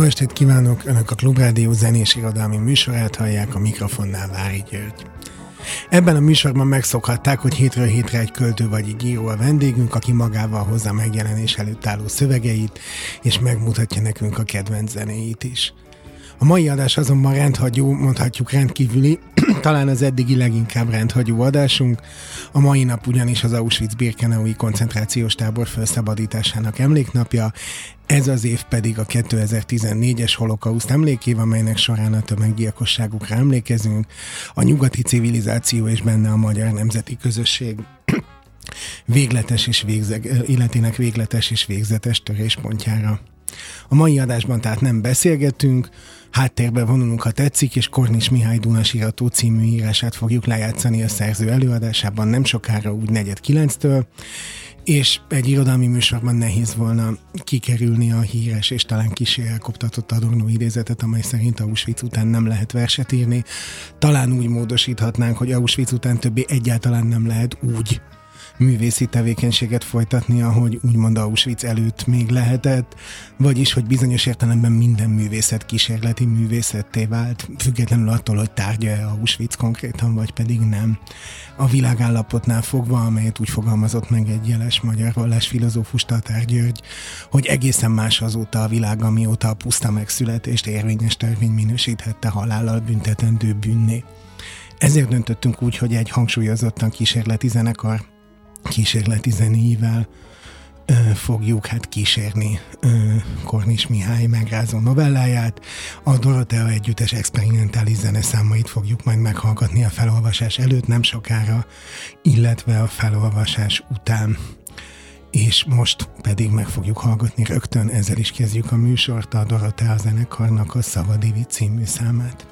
Jó estét kívánok! Önök a Klubrádió zenés irodalmi műsorát hallják, a mikrofonnál Vári György. Ebben a műsorban megszokhatták, hogy hétről hétre egy költő vagy egy író a vendégünk, aki magával hozza megjelenés előtt álló szövegeit, és megmutatja nekünk a kedvenc zenéit is. A mai adás azonban rendhagyó, mondhatjuk rendkívüli, talán az eddigi leginkább rendhagyó adásunk. A mai nap ugyanis az Auschwitz-Birkenaui koncentrációs tábor felszabadításának emléknapja, ez az év pedig a 2014-es holokauszt emlékév, amelynek során a tömeggyilkosságukra emlékezünk, a nyugati civilizáció és benne a magyar nemzeti közösség végletes és végzeg, életének végletes és végzetes töréspontjára. A mai adásban tehát nem beszélgetünk, háttérbe vonulunk, ha tetszik, és Kornis Mihály Dunas irató című írását fogjuk lejátszani a szerző előadásában nem sokára, úgy negyed kilenctől, és egy irodalmi műsorban nehéz volna kikerülni a híres és talán kisé elkoptatott Adorno idézetet, amely szerint Auschwitz után nem lehet verset írni. Talán úgy módosíthatnánk, hogy Auschwitz után többé egyáltalán nem lehet úgy művészi tevékenységet folytatni, ahogy úgymond Auschwitz előtt még lehetett, vagyis, hogy bizonyos értelemben minden művészet kísérleti művészetté vált, függetlenül attól, hogy tárgya-e Auschwitz konkrétan, vagy pedig nem. A világállapotnál fogva, amelyet úgy fogalmazott meg egy jeles magyar vallásfilozófus Tatár György, hogy egészen más azóta a világ, amióta a puszta megszületést érvényes törvény minősíthette halállal büntetendő bűnné. Ezért döntöttünk úgy, hogy egy hangsúlyozottan kísérleti zenekar kísérleti zenéivel fogjuk hát kísérni Kornis Mihály megrázó novelláját. A Dorotea együttes experimentális zeneszámait fogjuk majd meghallgatni a felolvasás előtt nem sokára, illetve a felolvasás után. És most pedig meg fogjuk hallgatni rögtön, ezzel is kezdjük a műsort, a Dorotea zenekarnak a Szavadivi című számát.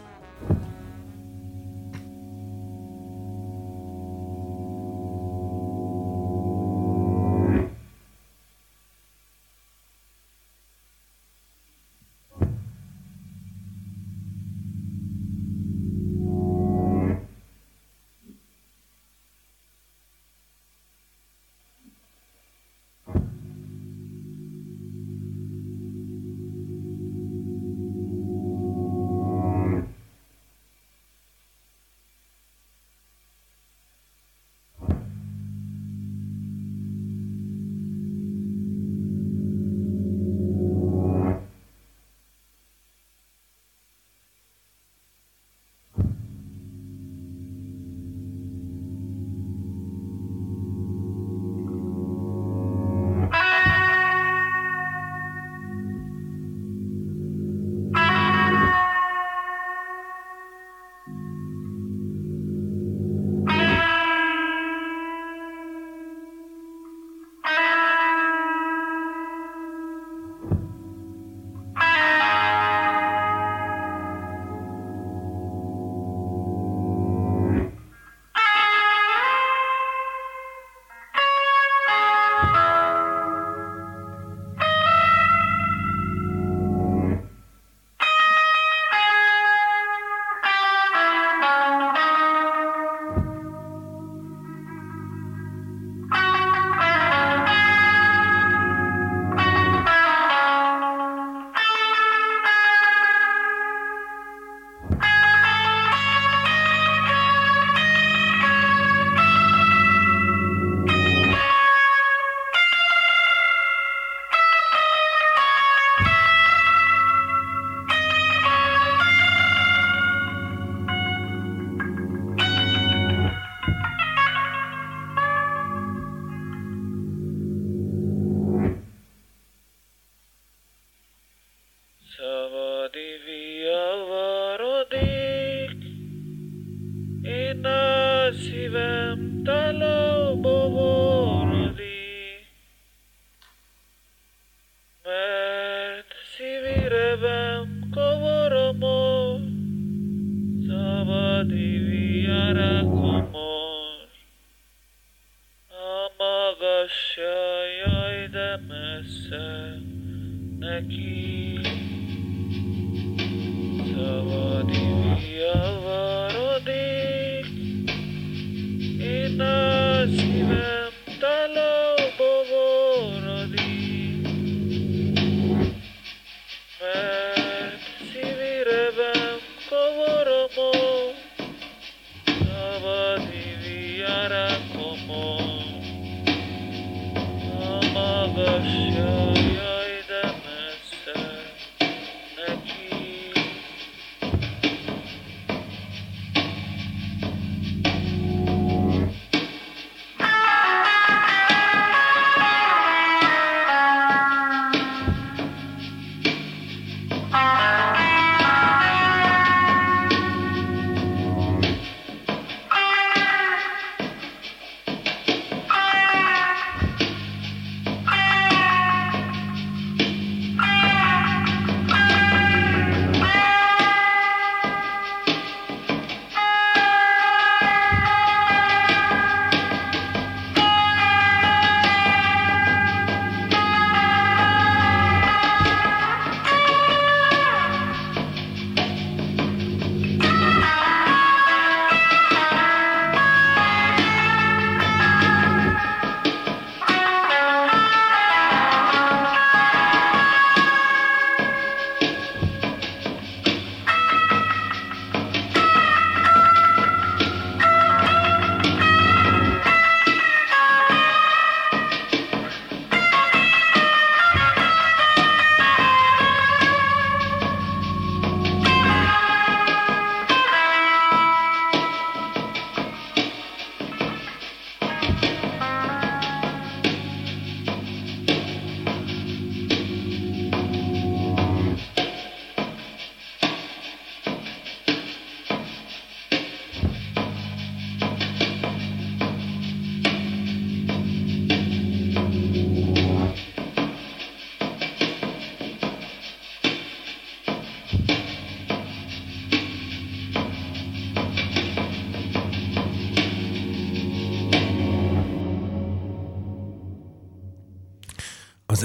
Sava Devi.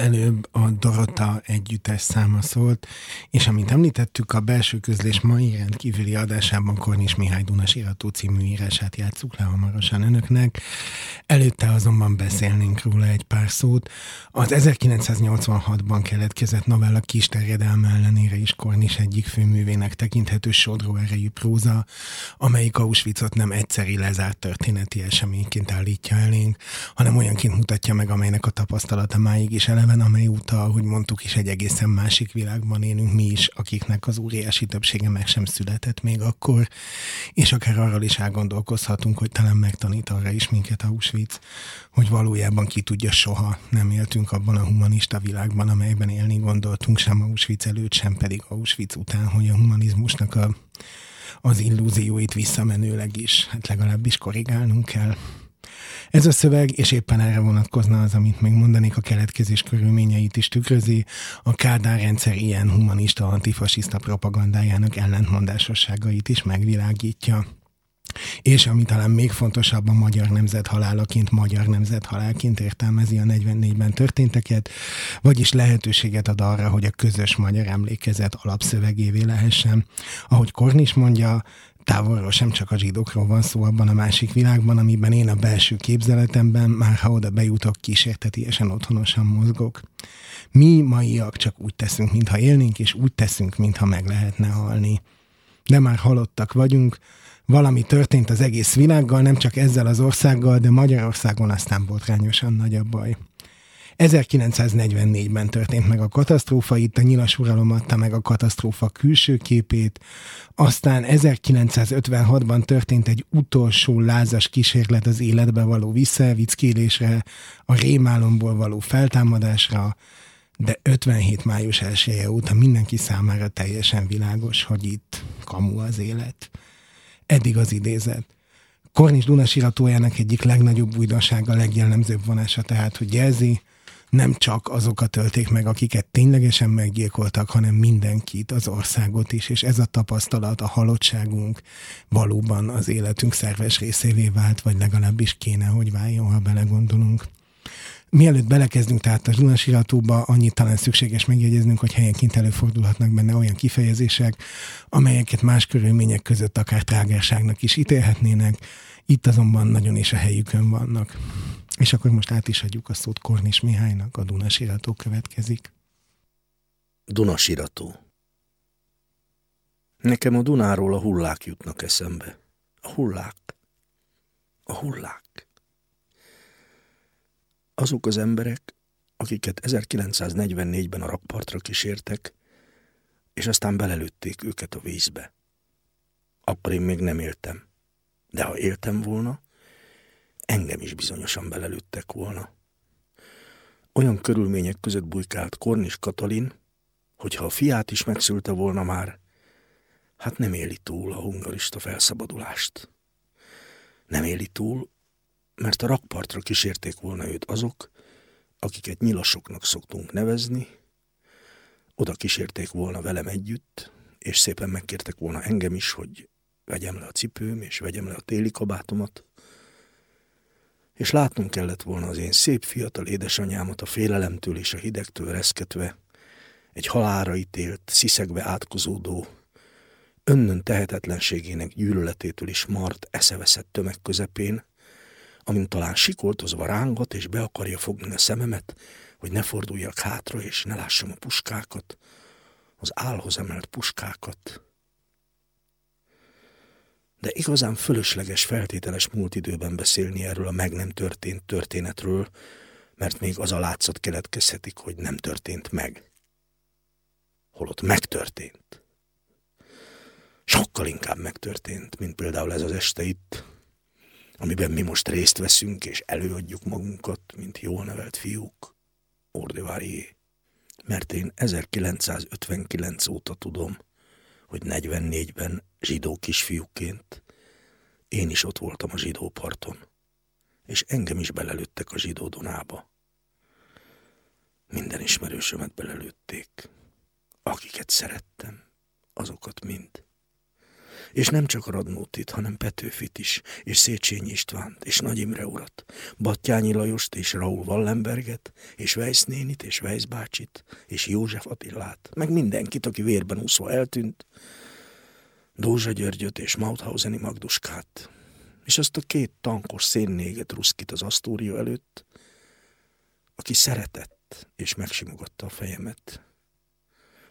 Előbb a Dorota együttes száma szólt, és amint említettük, a belső közlés mai rendkívüli adásában Kornis Mihály Dunas irató című írását játsszuk le hamarosan önöknek. Előtte azonban beszélnénk róla egy pár szót. Az 1986-ban keletkezett novella kis terjedelme ellenére is Kornis egyik főművének tekinthető sodró erejű próza, amelyik Auschwitzot nem egyszeri lezárt történeti eseményként állítja elénk, hanem olyanként mutatja meg, amelynek a tapasztalata máig is eleven, amely utal, hogy mondtuk is, egy egészen másik világban élünk mi is, akiknek az óriási többsége meg sem született még akkor, és akár arról is elgondolkozhatunk, hogy talán megtanít arra is minket Auschwitz, hogy valójában ki tudja, soha nem éltünk abban a humanista világban, amelyben élni gondoltunk, sem Auschwitz előtt, sem pedig Auschwitz után, hogy a humanizmusnak a, az illúzióit visszamenőleg is, hát legalábbis korrigálnunk kell. Ez a szöveg, és éppen erre vonatkozna az, amit még mondanék, a keletkezés körülményeit is tükrözi, a Kádár rendszer ilyen humanista, antifasiszta propagandájának ellentmondásosságait is megvilágítja. És ami talán még fontosabb, a magyar nemzet halálaként, magyar nemzet halálként értelmezi a 44-ben történteket, vagyis lehetőséget ad arra, hogy a közös magyar emlékezet alapszövegévé lehessen. Ahogy Kornis mondja, távolról sem csak a zsidókról van szó abban a másik világban, amiben én a belső képzeletemben, már ha oda bejutok, kísértetiesen otthonosan mozgok. Mi maiak csak úgy teszünk, mintha élnénk, és úgy teszünk, mintha meg lehetne halni. De már halottak vagyunk, valami történt az egész világgal, nem csak ezzel az országgal, de Magyarországon aztán botrányosan nagy a baj. 1944-ben történt meg a katasztrófa, itt a nyilas uralom adta meg a katasztrófa külső képét, aztán 1956-ban történt egy utolsó lázas kísérlet az életbe való visszavickélésre, a rémálomból való feltámadásra, de 57 május 1 -e óta mindenki számára teljesen világos, hogy itt kamu az élet. Eddig az idézet. Kornis Dunas iratójának egyik legnagyobb újdonsága, legjellemzőbb vonása tehát, hogy jelzi, nem csak azokat tölték meg, akiket ténylegesen meggyilkoltak, hanem mindenkit, az országot is, és ez a tapasztalat, a halottságunk valóban az életünk szerves részévé vált, vagy legalábbis kéne, hogy váljon, ha belegondolunk. Mielőtt belekezdünk tehát a zsurnasiratóba, annyit talán szükséges megjegyeznünk, hogy helyenként előfordulhatnak benne olyan kifejezések, amelyeket más körülmények között akár trágárságnak is ítélhetnének, itt azonban nagyon is a helyükön vannak. És akkor most át is adjuk a szót Kornis Mihálynak, a Dunasirató következik. Dunasirató Nekem a Dunáról a hullák jutnak eszembe. A hullák. A hullák. Azok az emberek, akiket 1944-ben a rakpartra kísértek, és aztán belelőtték őket a vízbe. Akkor én még nem éltem. De ha éltem volna, engem is bizonyosan belelőttek volna. Olyan körülmények között bujkált Kornis Katalin, hogyha a fiát is megszülte volna már, hát nem éli túl a hungarista felszabadulást. Nem éli túl, mert a rakpartra kísérték volna őt azok, akiket nyilasoknak szoktunk nevezni, oda kísérték volna velem együtt, és szépen megkértek volna engem is, hogy vegyem le a cipőm, és vegyem le a téli kabátomat, és látnom kellett volna az én szép fiatal édesanyámat a félelemtől és a hidegtől reszketve, egy halára ítélt, sziszegbe átkozódó, önnön tehetetlenségének gyűlöletétől is mart, eszeveszett tömeg közepén, amint talán sikoltozva rángat és be akarja fogni a szememet, hogy ne forduljak hátra és ne lássam a puskákat, az álhoz emelt puskákat, de igazán fölösleges feltételes múlt időben beszélni erről a meg nem történt történetről, mert még az a látszat keletkezhetik, hogy nem történt meg. Holott megtörtént. Sokkal inkább megtörtént, mint például ez az este itt, amiben mi most részt veszünk, és előadjuk magunkat, mint jól nevelt fiúk. Ordevárié. Mert én 1959 óta tudom, hogy 44-ben zsidó kisfiúként én is ott voltam a zsidó parton, és engem is belelőttek a zsidó Dunába. Minden ismerősömet belelőtték. Akiket szerettem, azokat mind. És nem csak Radnótit, hanem Petőfit is, és Széchenyi Istvánt, és Nagy Imre urat, Battyányi Lajost, és Raúl Wallenberget, és Weiss nénit, és Weiss bácsit, és József Attillát, meg mindenkit, aki vérben úszva eltűnt, Dózsa Györgyöt és Mauthauseni Magduskát, és azt a két tankos szénnéget ruszkit az Asztória előtt, aki szeretett és megsimogatta a fejemet.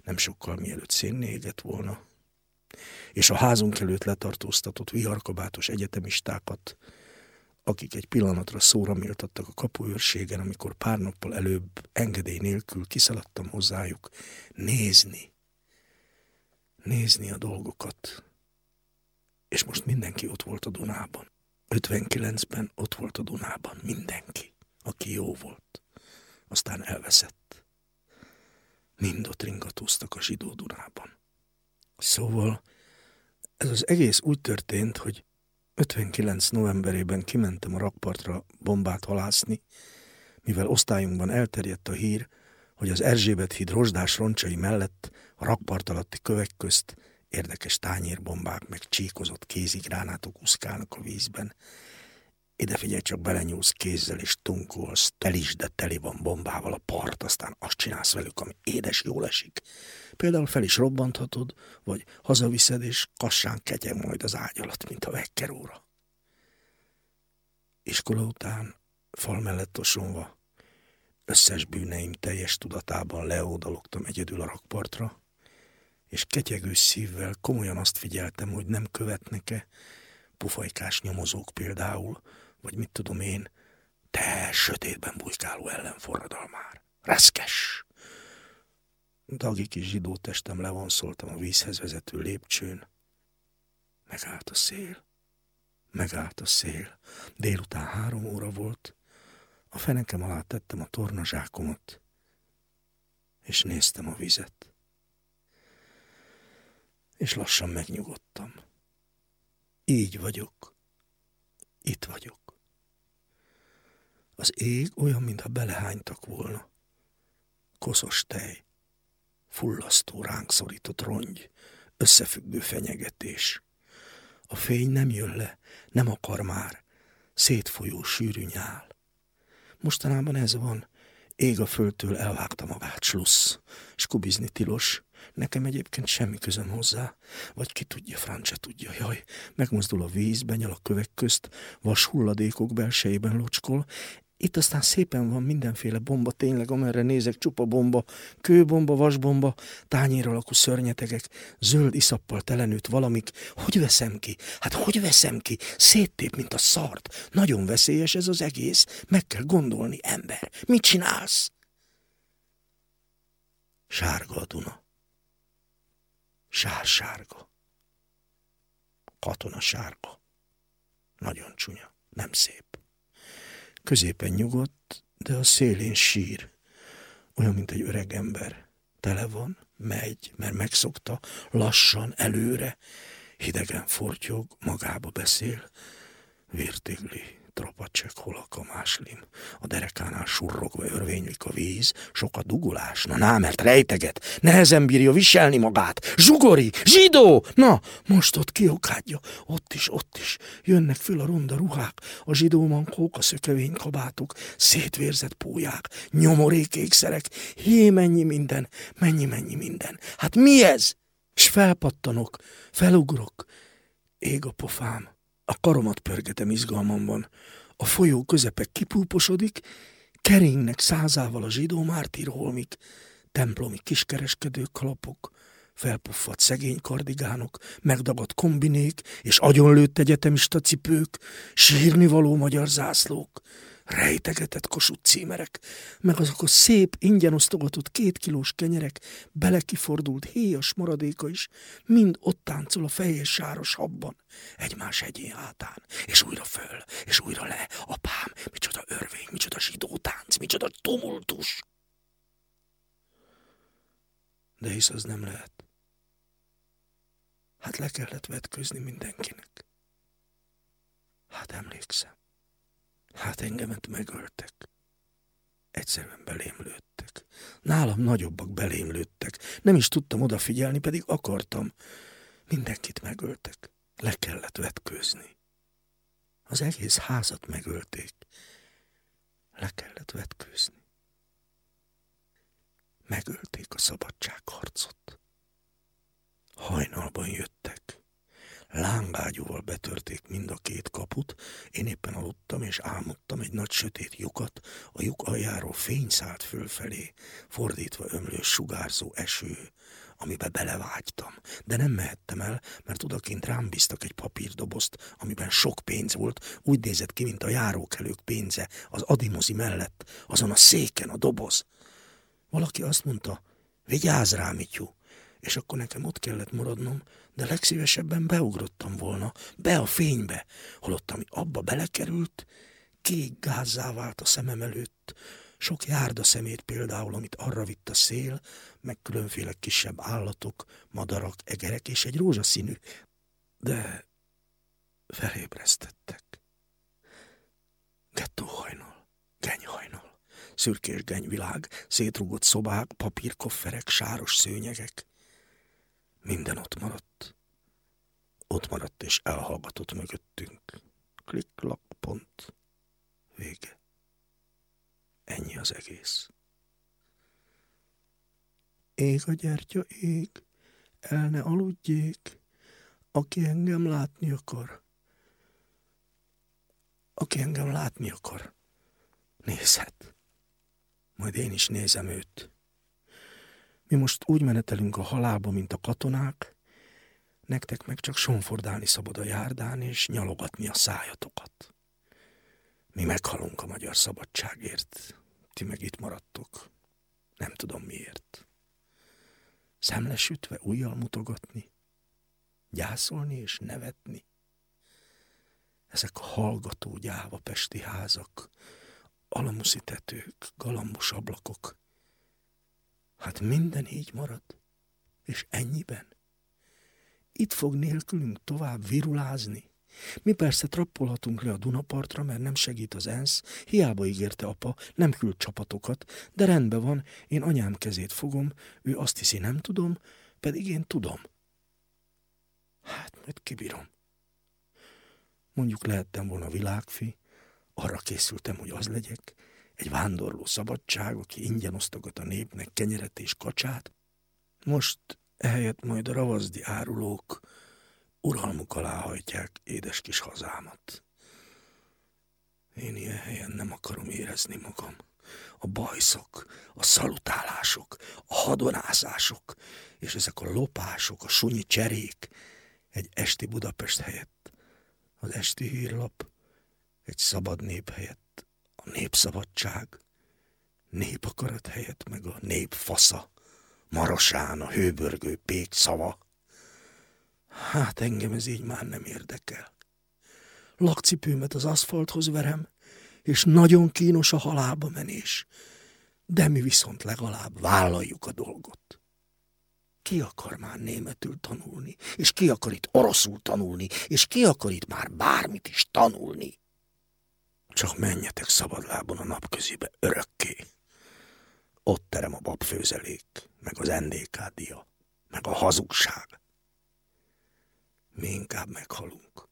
Nem sokkal mielőtt szénnéget volna, és a házunk előtt letartóztatott viharkabátos egyetemistákat, akik egy pillanatra szóra méltattak a kapuőrségen, amikor pár nappal előbb engedély nélkül kiszaladtam hozzájuk nézni, nézni a dolgokat. És most mindenki ott volt a Dunában. 59-ben ott volt a Dunában mindenki, aki jó volt. Aztán elveszett. Mind ott ringatóztak a zsidó Dunában. Szóval ez az egész úgy történt, hogy 59 novemberében kimentem a rakpartra bombát halászni, mivel osztályunkban elterjedt a hír, hogy az Erzsébet híd rozsdás roncsai mellett a rakpart alatti kövek közt érdekes tányérbombák meg csíkozott kézigránátok uszkálnak a vízben. Ide figyelj, csak belenyúlsz kézzel és tunkolsz, tel is, de teli van bombával a part, aztán azt csinálsz velük, ami édes jól esik. Például fel is robbanthatod, vagy hazaviszed, és kassán ketyeg majd az ágy alatt, mint a vekkeróra. Iskola után, fal mellett osonva, összes bűneim teljes tudatában leódalogtam egyedül a rakpartra, és ketyegő szívvel komolyan azt figyeltem, hogy nem követnek-e pufajkás nyomozók például, vagy mit tudom én, te sötétben bujkáló ellenforradalmár. Reszkes! Dagi kis zsidó testem levonszoltam a vízhez vezető lépcsőn. Megállt a szél. Megállt a szél. Délután három óra volt, a fenekem alá tettem a tornazsákomat, és néztem a vizet. És lassan megnyugodtam. Így vagyok. Itt vagyok. Az ég olyan, mintha belehánytak volna. koszos tej, fullasztó ránk szorított rongy, összefüggő fenyegetés. A fény nem jön le, nem akar már, szétfolyó sűrű nyál. Mostanában ez van, ég a földtől elvágta magát, slussz, és kubizni tilos, Nekem egyébként semmi közöm hozzá, vagy ki tudja, Francia tudja. Jaj, megmozdul a víz, benyal a kövek közt, vas hulladékok belsejében locskol, itt aztán szépen van mindenféle bomba, tényleg, amerre nézek, csupa bomba, kőbomba, vasbomba, tányér alakú szörnyetegek, zöld iszappal telenőtt valamik. Hogy veszem ki? Hát hogy veszem ki? Széttép, mint a szart. Nagyon veszélyes ez az egész. Meg kell gondolni, ember. Mit csinálsz? Sárga a Duna. Sársárga. Katona sárga. Nagyon csúnya, nem szép. Középen nyugodt, de a szélén sír. Olyan, mint egy öreg ember. Tele van, megy, mert megszokta, lassan, előre, hidegen fortyog, magába beszél, vértigli, trapacsek, holak a máslim. A derekánál surrogva örvénylik a víz, sok a dugulás. Na, ná, mert rejteget, nehezen bírja viselni magát. Zsugori, zsidó! Na, most ott kiokádja, ott is, ott is. Jönnek föl a ronda ruhák, a zsidó mankók, a szökevény kabátok, szétvérzett pólyák, nyomorék ékszerek. Hé, mennyi minden, mennyi, mennyi minden. Hát mi ez? S felpattanok, felugrok, ég a pofám. A karomat pörgetem izgalmamban. A folyó közepe kipúposodik, keringnek százával a zsidó mártírholmik, templomi kiskereskedők kalapok, felpuffadt szegény kardigánok, megdagadt kombinék és agyonlőtt egyetemista cipők, sírni való magyar zászlók, rejtegetett kosut címerek, meg azok a szép, ingyen osztogatott két kilós kenyerek, belekifordult héjas maradéka is, mind ott táncol a fejes sáros habban, egymás egyén hátán, és újra föl, és újra le. Apám, micsoda örvény, micsoda zsidó tánc, micsoda tumultus! De hisz az nem lehet. Hát le kellett vetközni mindenkinek. Hát emlékszem. Hát engemet megöltek. Egyszerűen belém lőttek. Nálam nagyobbak belém lőttek. Nem is tudtam odafigyelni, pedig akartam. Mindenkit megöltek. Le kellett vetkőzni. Az egész házat megölték. Le kellett vetkőzni. Megölték a szabadságharcot. Hajnalban jöttek. Lángágyúval betörték mind a két kaput, én éppen aludtam és álmodtam egy nagy sötét lyukat, a lyuk aljáról fény szállt fölfelé, fordítva ömlő sugárzó eső, amibe belevágytam. De nem mehettem el, mert odakint rám bíztak egy papírdobozt, amiben sok pénz volt, úgy nézett ki, mint a járókelők pénze, az adimozi mellett, azon a széken a doboz. Valaki azt mondta, vigyázz rám, Mityu, és akkor nekem ott kellett maradnom, de legszívesebben beugrottam volna, be a fénybe, holott ami abba belekerült, kék gázzá vált a szemem előtt, sok járda szemét például, amit arra vitt a szél, meg különféle kisebb állatok, madarak, egerek és egy rózsaszínű, de felébresztettek. Gettóhajnal, genyhajnal, szürkés genyvilág, szétrugott szobák, papírkofferek, sáros szőnyegek. Minden ott maradt. Ott maradt és elhallgatott mögöttünk. Klik-klak, pont. Vége. Ennyi az egész. Ég a gyertya, ég, el ne aludjék, aki engem látni akar. Aki engem látni akar, nézhet. Majd én is nézem őt. Mi most úgy menetelünk a halálba, mint a katonák, nektek meg csak sonfordálni szabad a járdán, és nyalogatni a szájatokat. Mi meghalunk a magyar szabadságért, ti meg itt maradtok. Nem tudom miért. Szemlesütve újjal mutogatni, gyászolni és nevetni. Ezek a hallgató gyáva pesti házak, alamuszi tetők, galambos ablakok, Hát minden így marad. És ennyiben. Itt fog nélkülünk tovább virulázni, Mi persze trappolhatunk le a Dunapartra, mert nem segít az ENSZ, hiába ígérte apa, nem küld csapatokat, de rendben van, én anyám kezét fogom, ő azt hiszi nem tudom, pedig én tudom. Hát, majd kibírom. Mondjuk lehettem volna világfi, arra készültem, hogy az legyek, egy vándorló szabadság, aki ingyen osztogat a népnek kenyeret és kacsát. Most ehelyett majd a ravazdi árulók uralmuk alá hajtják édes kis hazámat. Én ilyen helyen nem akarom érezni magam. A bajszok, a szalutálások, a hadonászások, és ezek a lopások, a sunyi cserék egy esti Budapest helyett, az esti hírlap egy szabad nép helyett, a népszabadság, népakarat helyett meg a nép fasza, marosán a hőbörgő pék szava. Hát engem ez így már nem érdekel. Lakcipőmet az aszfalthoz verem, és nagyon kínos a halálba menés, de mi viszont legalább vállaljuk a dolgot. Ki akar már németül tanulni, és ki akar itt oroszul tanulni, és ki akar itt már bármit is tanulni? Csak menjetek szabadlábon a napközibe örökké. Ott terem a babfőzelék, meg az NDK meg a hazugság. Mi inkább meghalunk.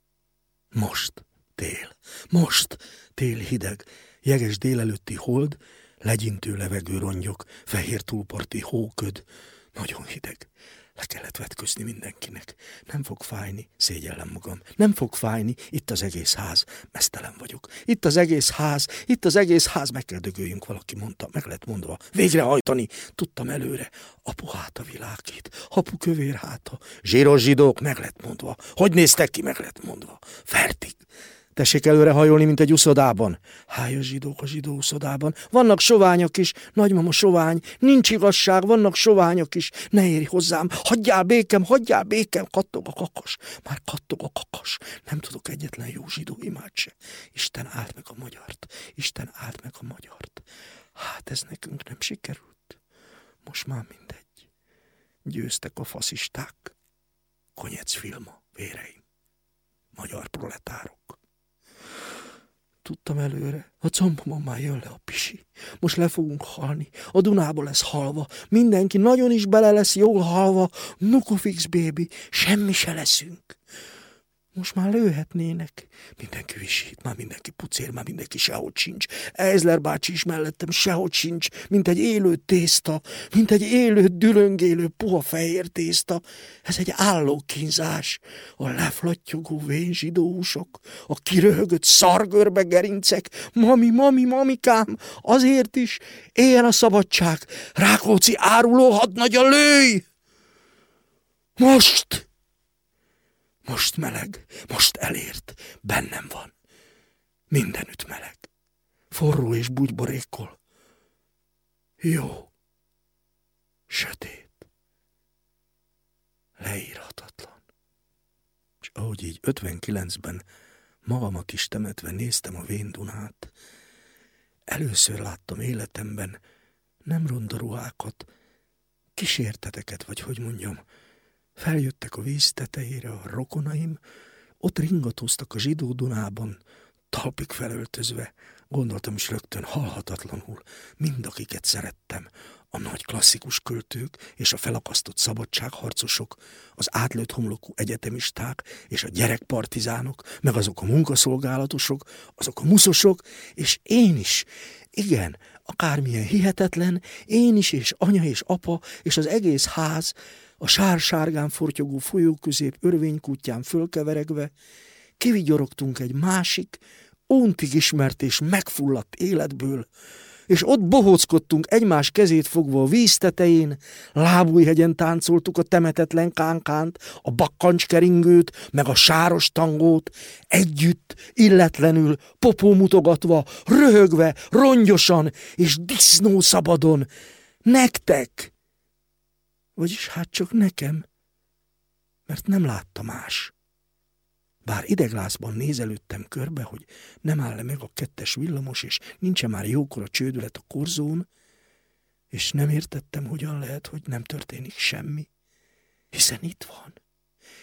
Most tél, most tél hideg, jeges délelőtti hold, legyintő levegő rongyok, fehér túlparti hóköd, nagyon hideg. Le kellett vetközni mindenkinek. Nem fog fájni, szégyellem magam. Nem fog fájni, itt az egész ház. Mesztelen vagyok. Itt az egész ház, itt az egész ház. Meg kell dögöljünk, valaki mondta, meg lett mondva. Végrehajtani. Tudtam előre. Apu háta világít, apu kövér háta. Zsíros zsidók, meg lett mondva. Hogy néztek ki, meg lett mondva. Fertig. Tessék előre hajolni, mint egy uszodában. Háj a zsidók a zsidó uszodában. Vannak soványok is, nagymama sovány. Nincs igazság, vannak soványok is. Ne érj hozzám, hagyjál békem, hagyjál békem. Kattog a kakas, már kattog a kakas. Nem tudok egyetlen jó zsidó imád se. Isten állt meg a magyart, Isten állt meg a magyart. Hát ez nekünk nem sikerült. Most már mindegy. Győztek a faszisták. Konyec filma, véreim. Magyar proletárok. Tudtam előre, a combomon már jön le a pisi. Most le fogunk halni, a Dunából lesz halva, mindenki nagyon is bele lesz jól halva, nukufix bébi, semmi se leszünk. Most már lőhetnének. Mindenki visít, már mindenki pucér, már mindenki sehogy sincs. Ezler bácsi is mellettem sehogy sincs, mint egy élő tészta, mint egy élő, dülöngélő, puha fehér tészta. Ez egy állókínzás. A leflattyogó vén zsidóusok, a kiröhögött szargörbe gerincek. Mami, mami, mamikám, azért is éljen a szabadság. Rákóczi áruló hadnagya, lőj! Most! Most meleg, most elért, bennem van. Mindenütt meleg. Forró és bugyborékol. Jó. Sötét. Leírhatatlan. És ahogy így 59-ben magamat is temetve néztem a Véndunát, először láttam életemben nem ronda ruhákat, kísérteteket, vagy hogy mondjam, Feljöttek a víz tetejére a rokonaim, ott ringatóztak a zsidó Dunában, talpig felöltözve, gondoltam is rögtön halhatatlanul, mind akiket szerettem, a nagy klasszikus költők és a felakasztott szabadságharcosok, az átlőtt homlokú egyetemisták és a gyerekpartizánok, meg azok a munkaszolgálatosok, azok a muszosok, és én is, igen, akármilyen hihetetlen, én is, és anya és apa, és az egész ház, a sár-sárgán fortyogó folyó közép örvénykutyán fölkeveregve, kivigyorogtunk egy másik, óntig ismert és megfulladt életből, és ott bohóckodtunk egymás kezét fogva a víz tetején, lábújhegyen táncoltuk a temetetlen kánkánt, a bakkancskeringőt, meg a sáros tangót, együtt, illetlenül, popó mutogatva, röhögve, rongyosan és disznó szabadon. Nektek! Vagyis hát csak nekem, mert nem látta más. Bár ideglázban nézelődtem körbe, hogy nem áll -e meg a kettes villamos, és nincsen már jókora csődület a korzón, és nem értettem, hogyan lehet, hogy nem történik semmi. Hiszen itt van.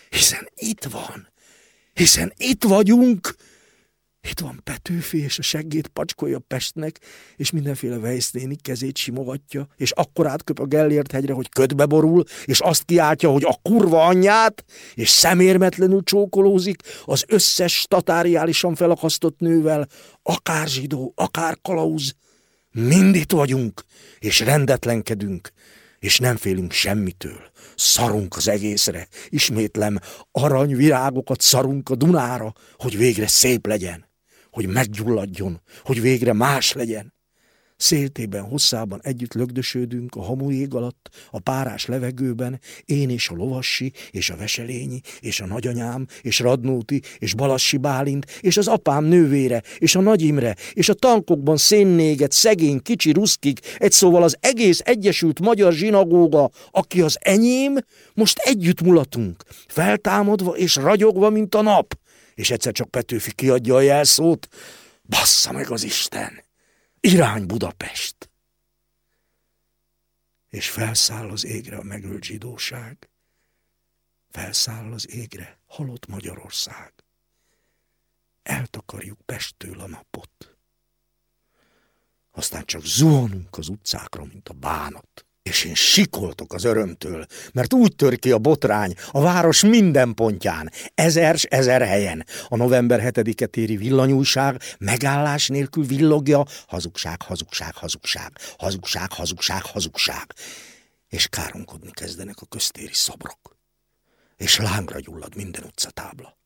Hiszen itt van. Hiszen itt vagyunk, itt van Petőfi, és a seggét pacskolja Pestnek, és mindenféle vejsznéni kezét simogatja, és akkor átköp a Gellért hegyre, hogy ködbe borul, és azt kiáltja, hogy a kurva anyját, és szemérmetlenül csókolózik az összes statáriálisan felakasztott nővel, akár zsidó, akár kalauz. Mind itt vagyunk, és rendetlenkedünk, és nem félünk semmitől. Szarunk az egészre, ismétlem, aranyvirágokat szarunk a Dunára, hogy végre szép legyen hogy meggyulladjon, hogy végre más legyen. Széltében, hosszában együtt lögdösödünk a hamujég alatt, a párás levegőben, én és a lovassi, és a veselényi, és a nagyanyám, és Radnóti, és Balassi Bálint, és az apám nővére, és a Nagy Imre, és a tankokban szénnéget, szegény, kicsi ruszkik, egy szóval az egész Egyesült Magyar Zsinagóga, aki az enyém, most együtt mulatunk, feltámadva és ragyogva, mint a nap, és egyszer csak Petőfi kiadja a jelszót, bassza meg az Isten, irány Budapest. És felszáll az égre a megölt zsidóság, felszáll az égre halott Magyarország. Eltakarjuk Pesttől a napot. Aztán csak zuhanunk az utcákra, mint a bánat és én sikoltok az örömtől, mert úgy tör ki a botrány a város minden pontján, ezer s ezer helyen. A november 7-e téri villanyújság megállás nélkül villogja hazugság, hazugság, hazugság, hazugság, hazugság, hazugság. És káromkodni kezdenek a köztéri szobrok. És lángra gyullad minden utcatábla.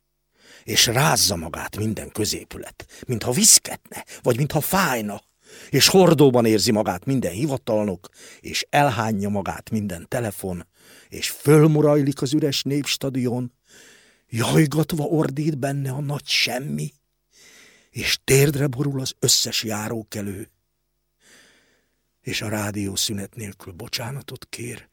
És rázza magát minden középület, mintha viszketne, vagy mintha fájna és hordóban érzi magát minden hivatalnok, és elhányja magát minden telefon, és fölmurajlik az üres népstadion, jajgatva ordít benne a nagy semmi, és térdre borul az összes járókelő, és a rádió szünet nélkül bocsánatot kér,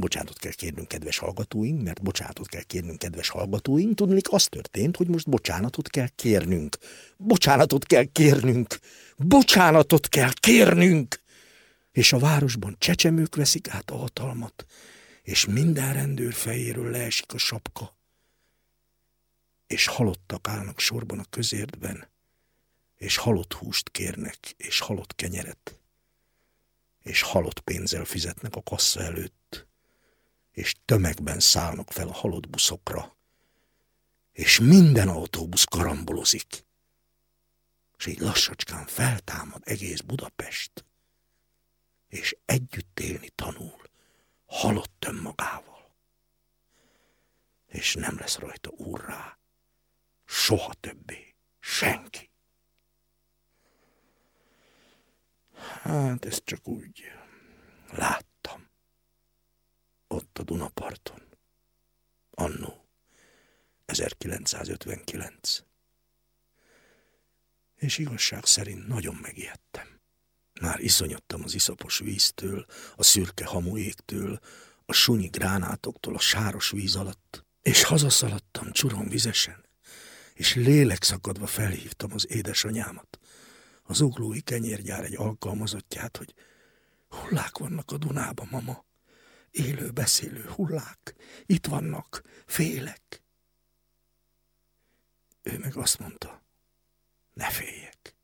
Bocsánatot kell kérnünk, kedves hallgatóink, mert bocsánatot kell kérnünk, kedves hallgatóink. Tudnék, az történt, hogy most bocsánatot kell kérnünk. Bocsánatot kell kérnünk. Bocsánatot kell kérnünk. És a városban csecsemők veszik át a hatalmat, és minden rendőr fejéről leesik a sapka, és halottak állnak sorban a közértben, és halott húst kérnek, és halott kenyeret, és halott pénzzel fizetnek a kassa előtt és tömegben szállnak fel a halott buszokra, és minden autóbusz karambolozik, és így lassacskán feltámad egész Budapest, és együtt élni tanul, halott önmagával. És nem lesz rajta úrrá, soha többé, senki. Hát ez csak úgy lát ott a Dunaparton. Annó, 1959. És igazság szerint nagyon megijedtem. Már iszonyodtam az iszapos víztől, a szürke hamuéktől, a sunyi gránátoktól a sáros víz alatt, és hazaszaladtam csuron vizesen, és lélekszakadva felhívtam az édesanyámat, az uglói kenyérgyár egy alkalmazottját, hogy hullák vannak a Dunába, mama. Élő beszélő hullák, itt vannak, félek. Ő meg azt mondta, ne féljek.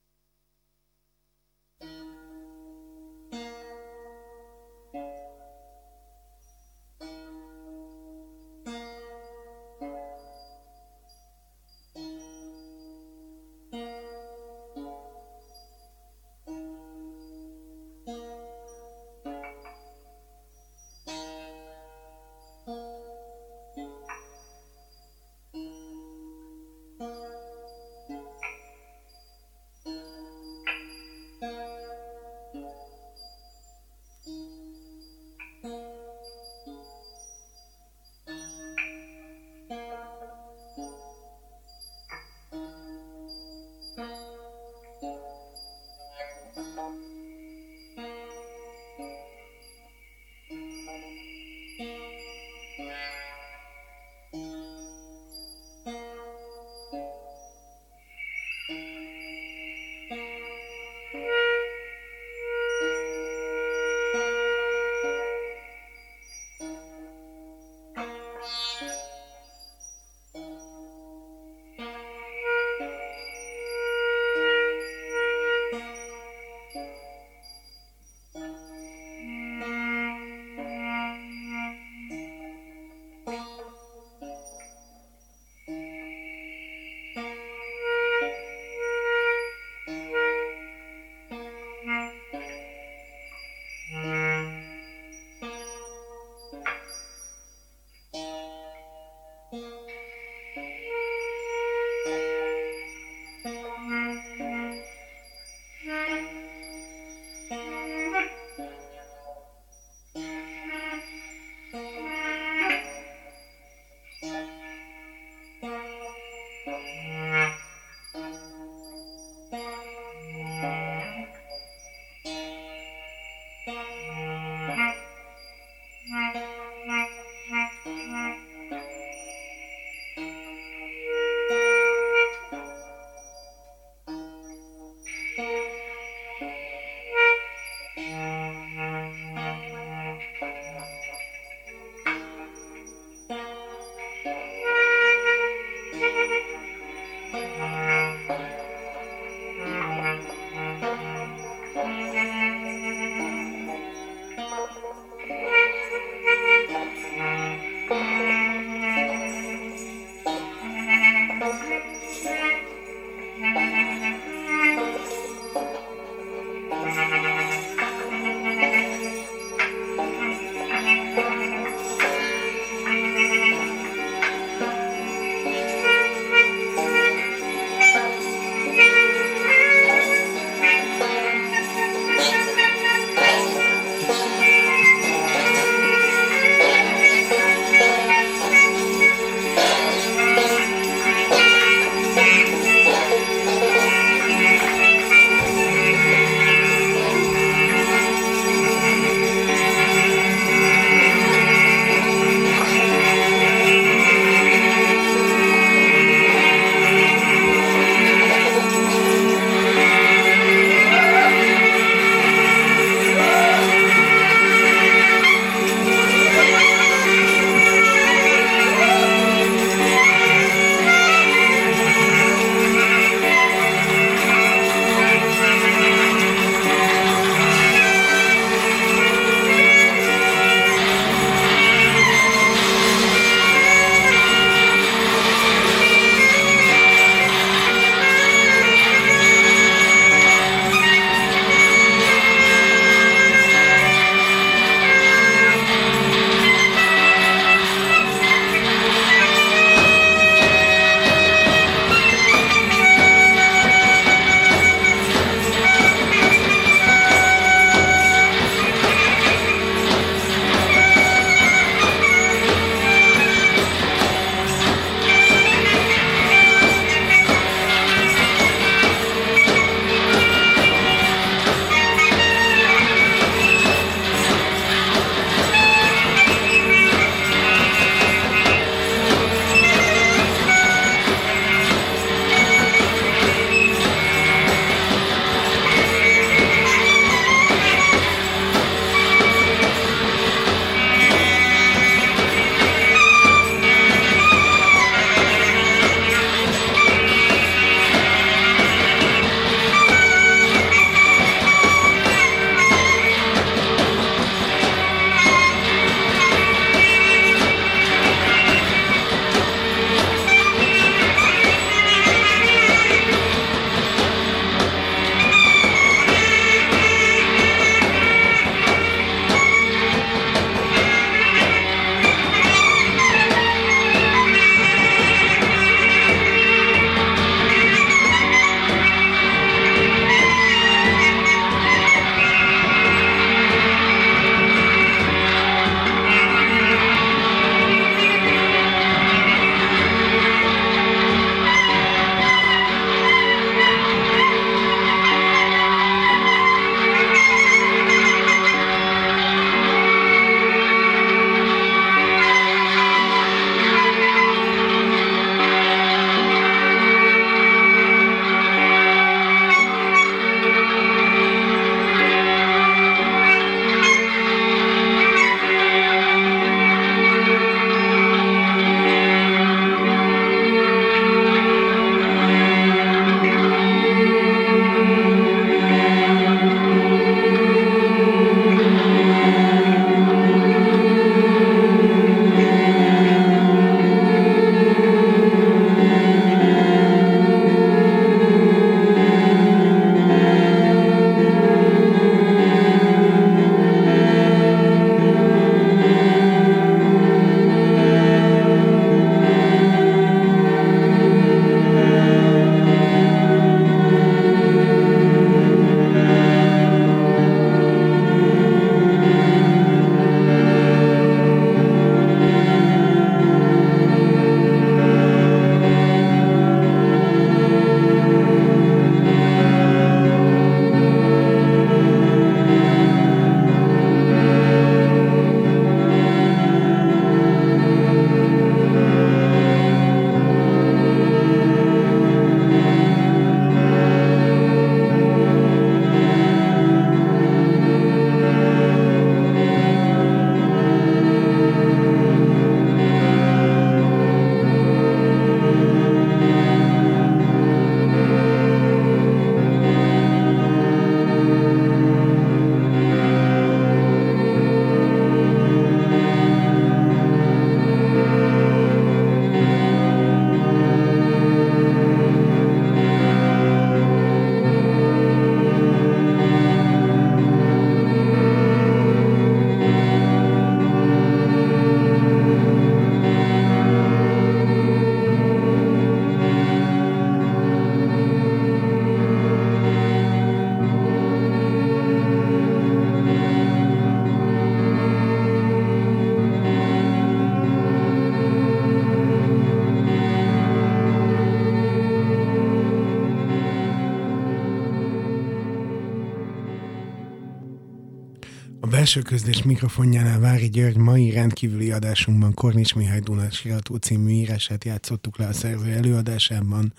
Belső közlés mikrofonjánál Vári György mai rendkívüli adásunkban Kornis Mihály Dunasirató című írását játszottuk le a szerző előadásában,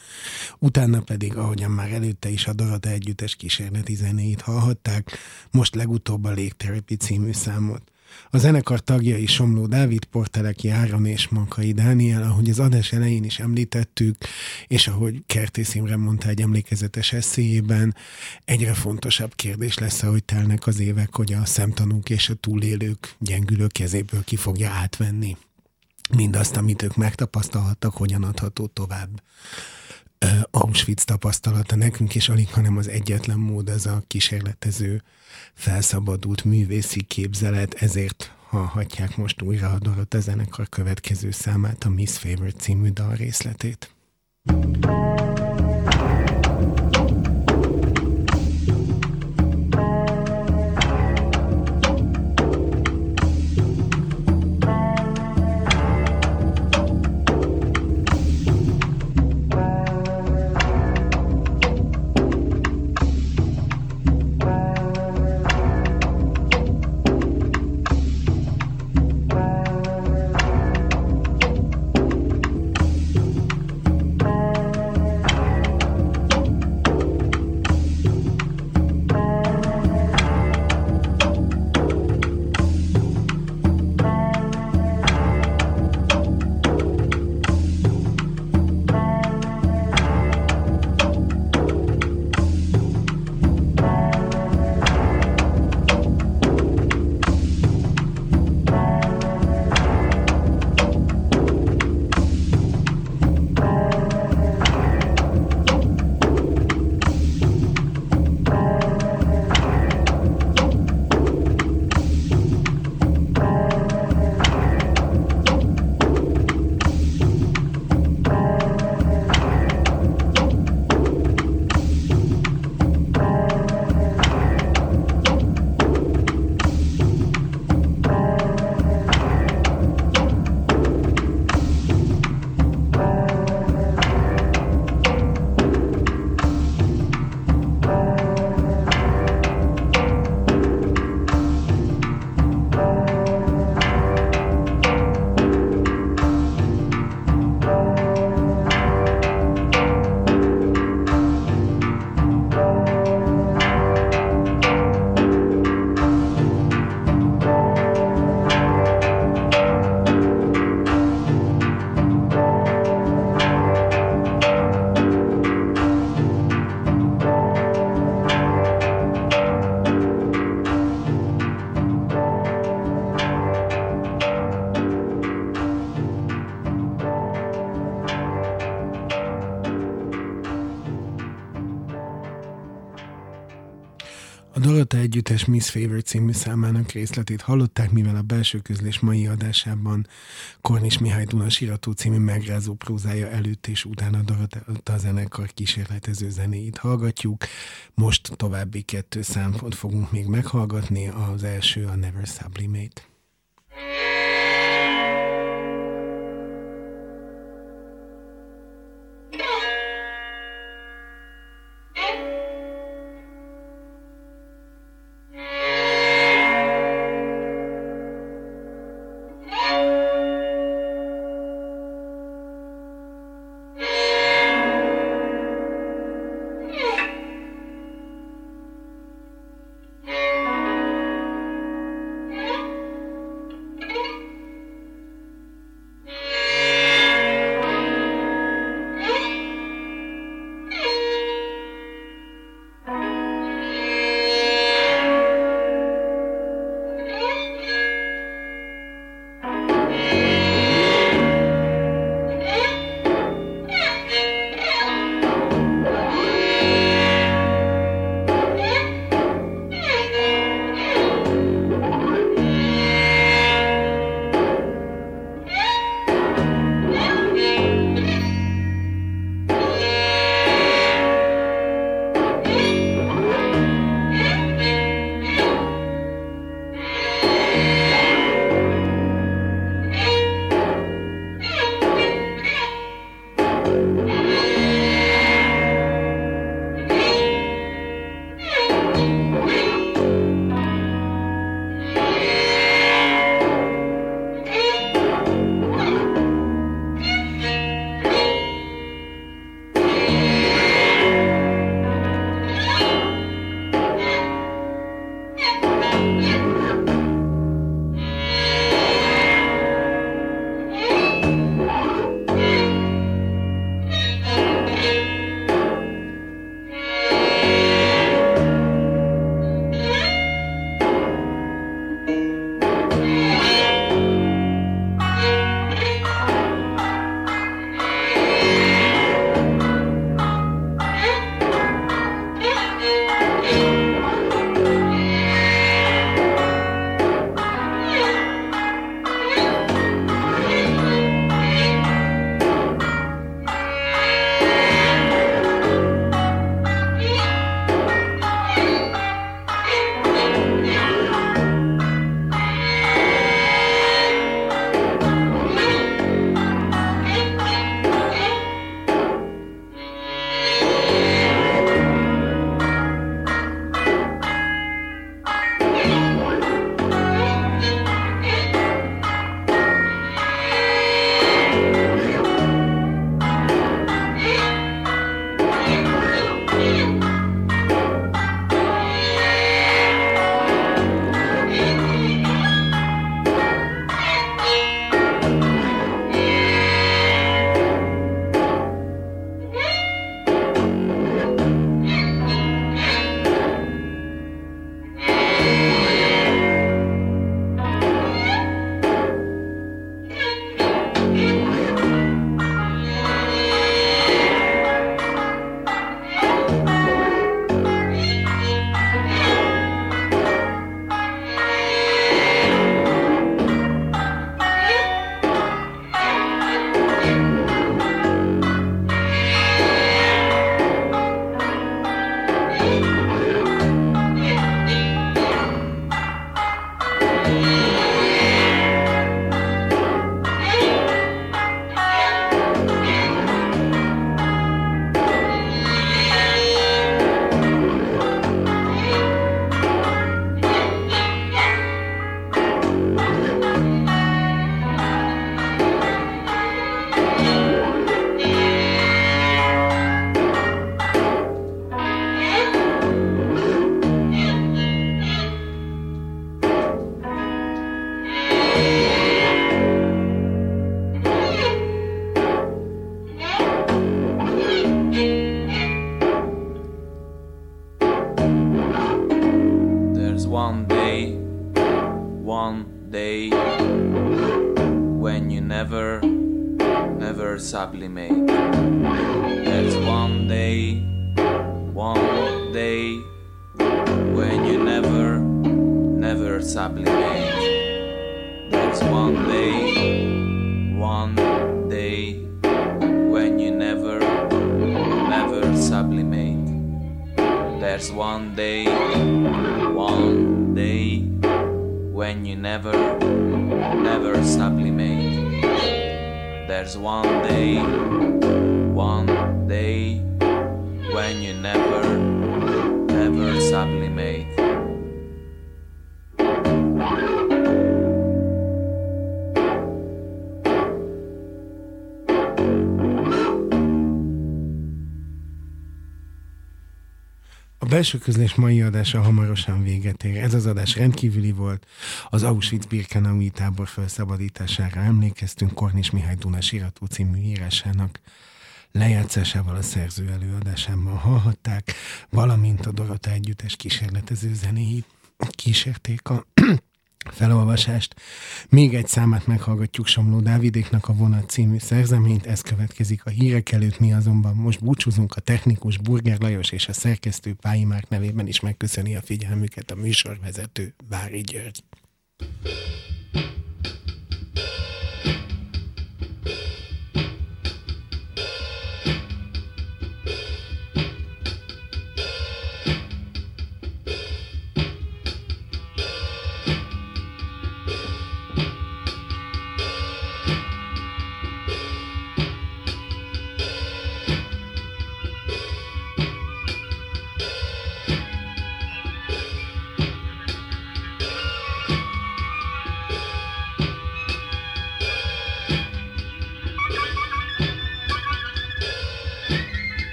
utána pedig, ahogyan már előtte is a Dorota együttes kísérleti zenéit hallhatták, most legutóbb a Légterapi című számot. A zenekar tagjai Somló Dávid, Porteleki Áron és Mankai Dániel, ahogy az adás elején is említettük, és ahogy Kertész Imre mondta egy emlékezetes eszéjében, egyre fontosabb kérdés lesz, ahogy telnek az évek, hogy a szemtanúk és a túlélők gyengülő kezéből ki fogja átvenni mindazt, amit ők megtapasztalhattak, hogyan adható tovább. Auschwitz tapasztalata nekünk, és alig, hanem az egyetlen mód az a kísérletező felszabadult művészi képzelet, ezért hallhatják most újra a Dorota zenekar következő számát, a Miss Favorite című dal részletét. thank you együttes Miss Favorite című számának részletét hallották, mivel a belső közlés mai adásában Kornis Mihály Dunas irató című megrázó prózája előtt és utána a zenekar kísérletező zenéit hallgatjuk. Most további kettő számot fogunk még meghallgatni, az első a Never Sublimate. Belső közlés mai adása hamarosan véget ér. Ez az adás rendkívüli volt. Az Auschwitz-Birkenaui tábor felszabadítására emlékeztünk Kornis Mihály Dunas iratú című írásának lejátszásával a szerző előadásában hallhatták, valamint a Dorota együttes kísérletező zenéit kísérték a felolvasást. Még egy számát meghallgatjuk Somló Dávidéknak a Vonat című szerzeményt, ez következik a hírek előtt, mi azonban most búcsúzunk a technikus Burger Lajos és a szerkesztő Pályi Márk nevében is megköszöni a figyelmüket a műsorvezető Vári György. thank you